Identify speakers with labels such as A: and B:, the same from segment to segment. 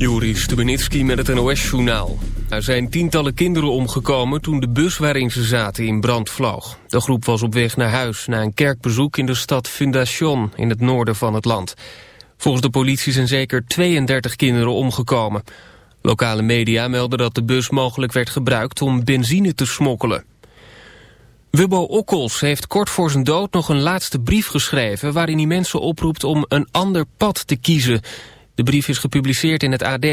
A: Juri Stubenitski met het NOS-journaal. Er zijn tientallen kinderen omgekomen toen de bus waarin ze zaten in brand vloog. De groep was op weg naar huis na een kerkbezoek in de stad Fundación in het noorden van het land. Volgens de politie zijn zeker 32 kinderen omgekomen. Lokale media melden dat de bus mogelijk werd gebruikt om benzine te smokkelen. Wubbo Okkels heeft kort voor zijn dood nog een laatste brief geschreven... waarin hij mensen oproept om een ander pad te kiezen... De brief is gepubliceerd in het AD.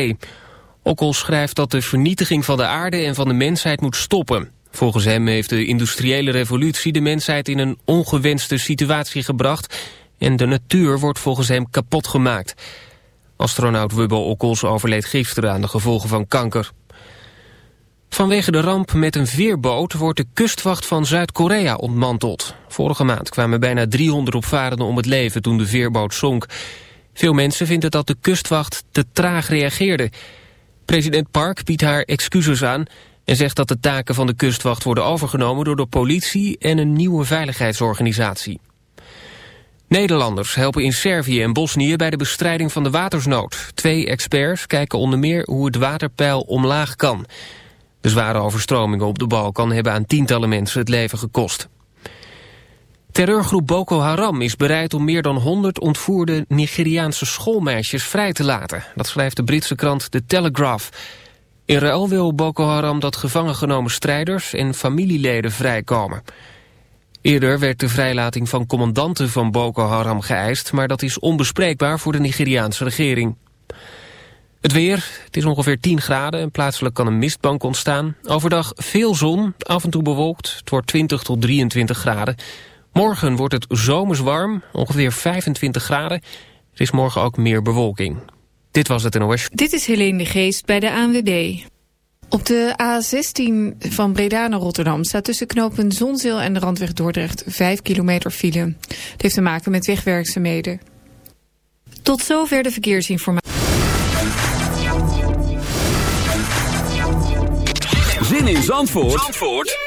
A: Okkel schrijft dat de vernietiging van de aarde en van de mensheid moet stoppen. Volgens hem heeft de industriële revolutie de mensheid in een ongewenste situatie gebracht... en de natuur wordt volgens hem kapot gemaakt. Astronaut Wubbo Okkels overleed gisteren aan de gevolgen van kanker. Vanwege de ramp met een veerboot wordt de kustwacht van Zuid-Korea ontmanteld. Vorige maand kwamen bijna 300 opvarenden om het leven toen de veerboot zonk. Veel mensen vinden dat de kustwacht te traag reageerde. President Park biedt haar excuses aan en zegt dat de taken van de kustwacht worden overgenomen door de politie en een nieuwe veiligheidsorganisatie. Nederlanders helpen in Servië en Bosnië bij de bestrijding van de watersnood. Twee experts kijken onder meer hoe het waterpeil omlaag kan. De zware overstromingen op de Balkan hebben aan tientallen mensen het leven gekost. Terreurgroep Boko Haram is bereid om meer dan 100 ontvoerde Nigeriaanse schoolmeisjes vrij te laten. Dat schrijft de Britse krant The Telegraph. In ruil wil Boko Haram dat gevangen genomen strijders en familieleden vrijkomen. Eerder werd de vrijlating van commandanten van Boko Haram geëist... maar dat is onbespreekbaar voor de Nigeriaanse regering. Het weer, het is ongeveer 10 graden en plaatselijk kan een mistbank ontstaan. Overdag veel zon, af en toe bewolkt, het wordt 20 tot 23 graden... Morgen wordt het zomers warm, ongeveer 25 graden. Er is morgen ook meer bewolking. Dit was het NOS.
B: Dit is Helene de Geest bij de ANWB. Op de A16 van Breda naar Rotterdam staat tussen knooppunt Zonzeel en de Randweg Dordrecht 5 kilometer file. Het heeft te maken met wegwerkzaamheden. Tot zover de verkeersinformatie.
C: Zin in Zandvoort, Zandvoort?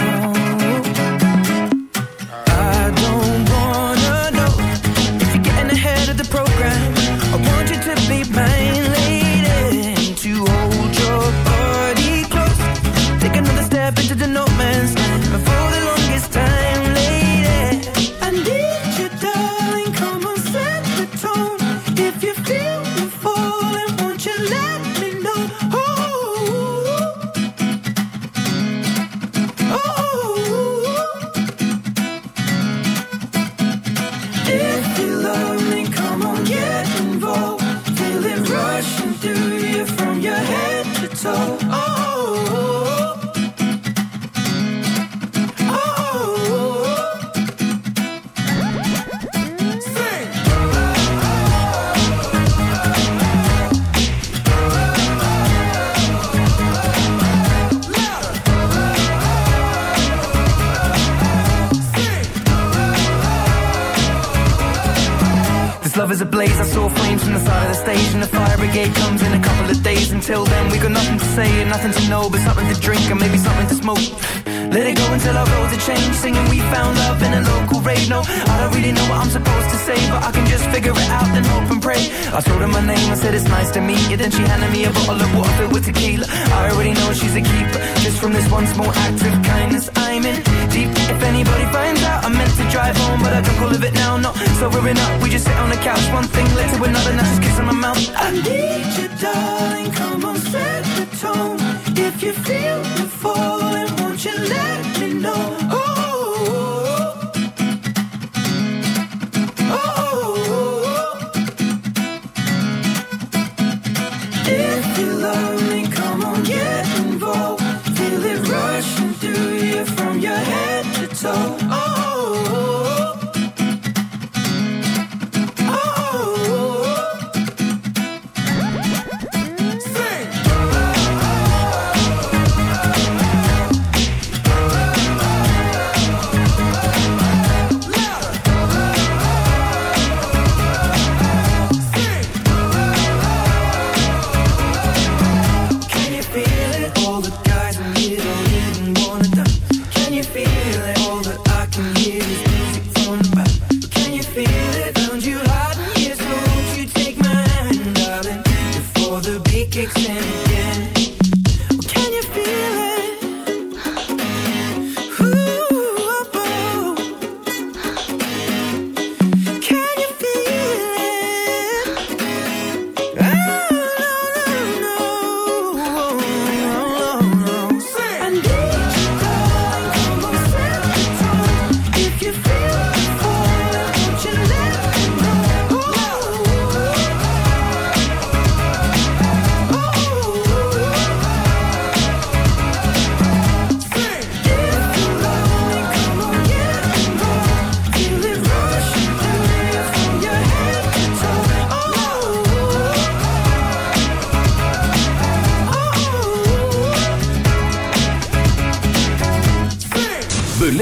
D: her my name and said it's nice to meet you. Then she handed me a bottle of water filled with tequila. I already know she's a keeper. Just from this one small act of kindness, I'm in deep. If anybody finds out, I meant to drive home, but I don't call it now. No, sobering up. We just sit on the couch, one thing led to another. Now just kiss on my mouth. I need you, darling. Come on, set the tone. If you feel the falling, won't you let me know? Oh,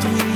D: tu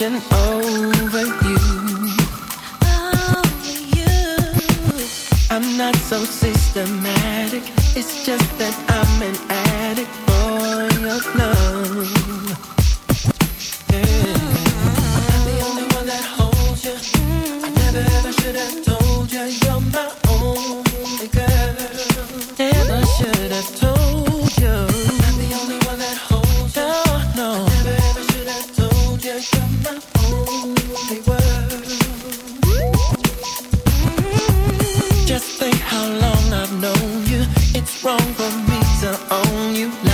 D: attention wrong for me to own you.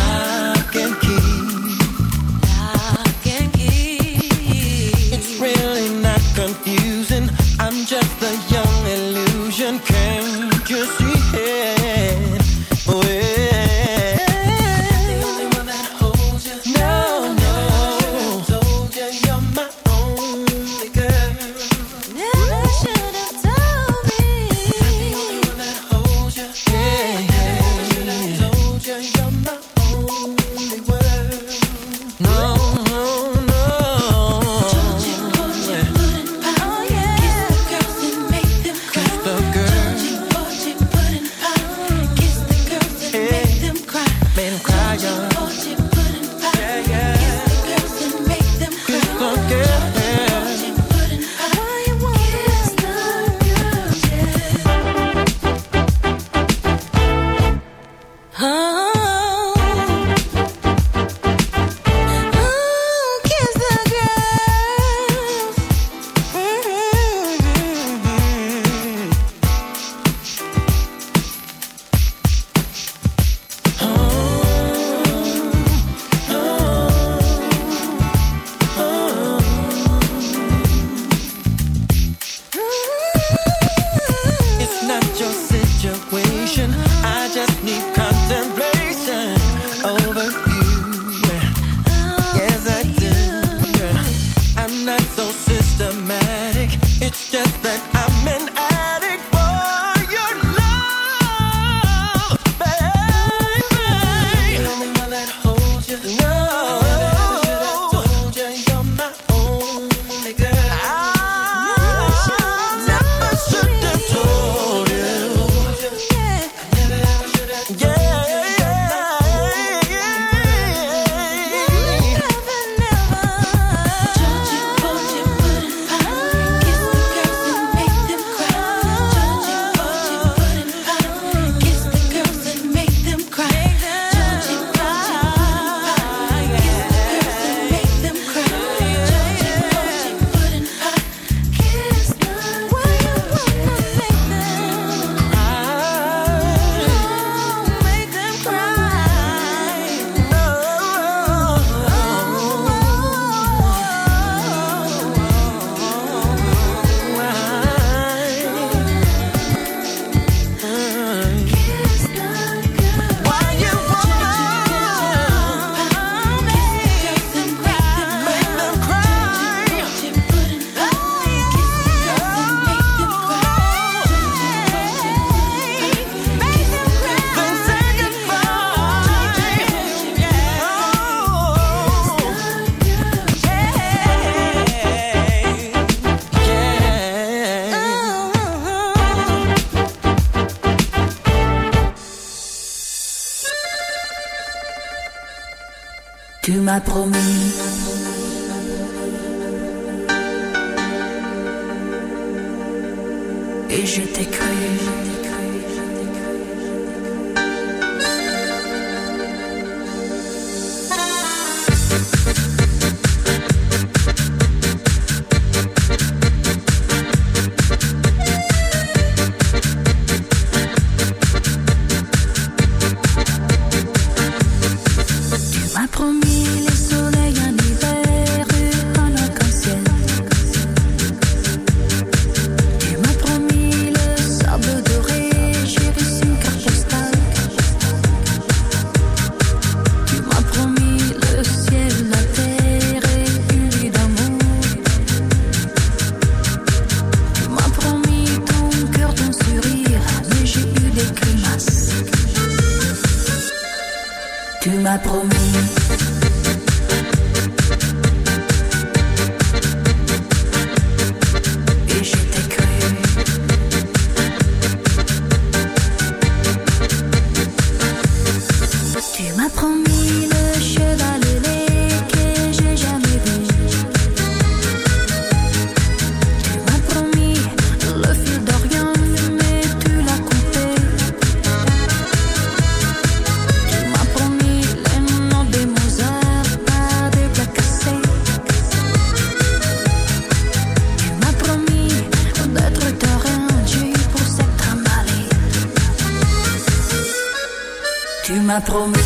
E: promis.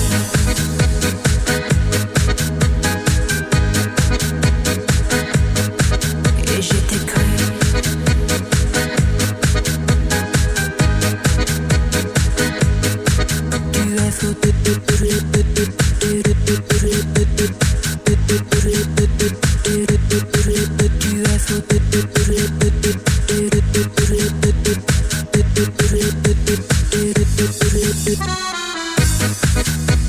E: Et j'étais cru. Tu
F: Thank you. Thank you.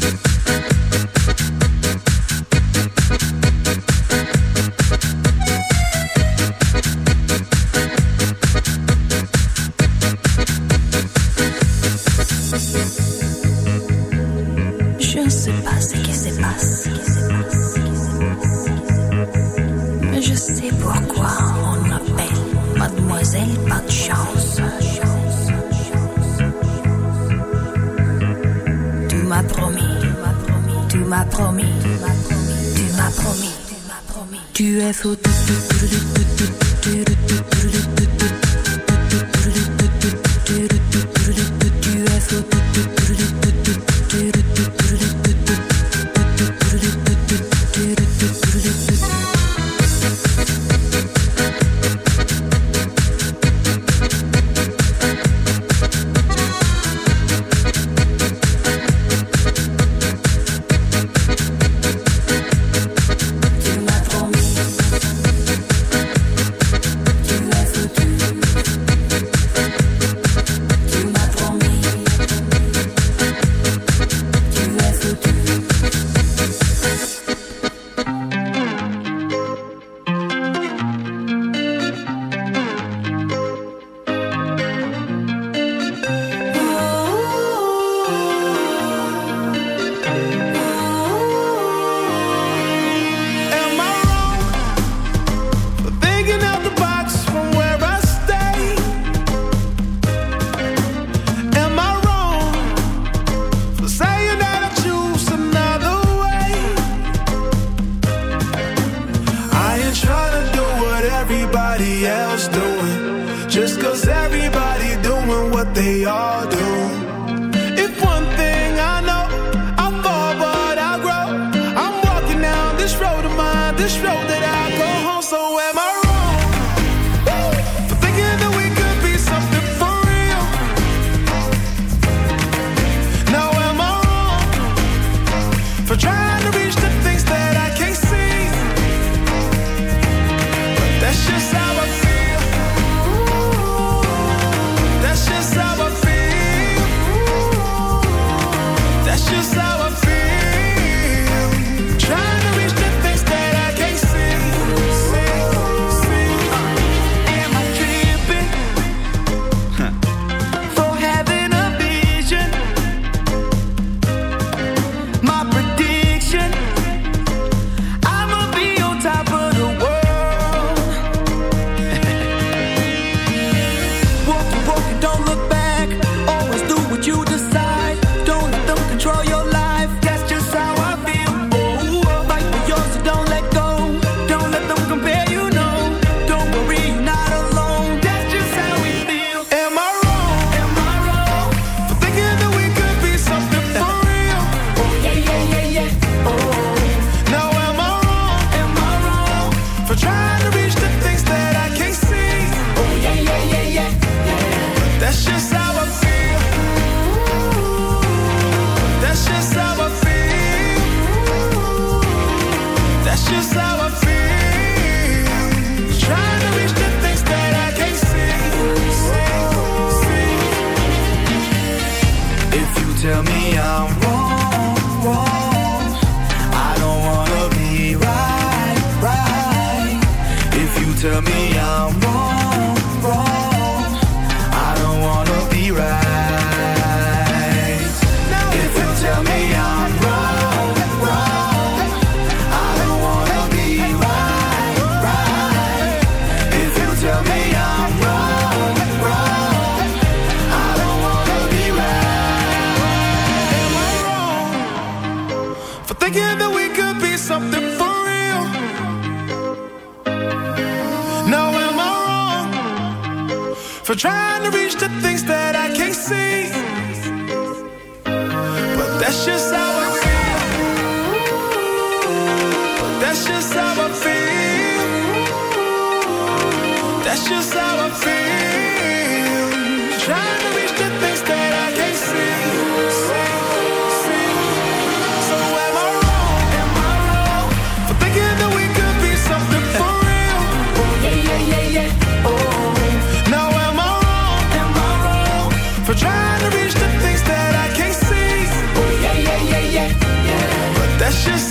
C: precious